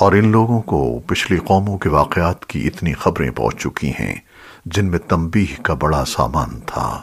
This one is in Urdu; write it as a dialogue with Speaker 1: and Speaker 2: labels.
Speaker 1: اور ان لوگوں کو پچھلی قوموں کے واقعات کی اتنی خبریں پہنچ چکی ہیں جن میں تنبیہ کا بڑا سامان تھا۔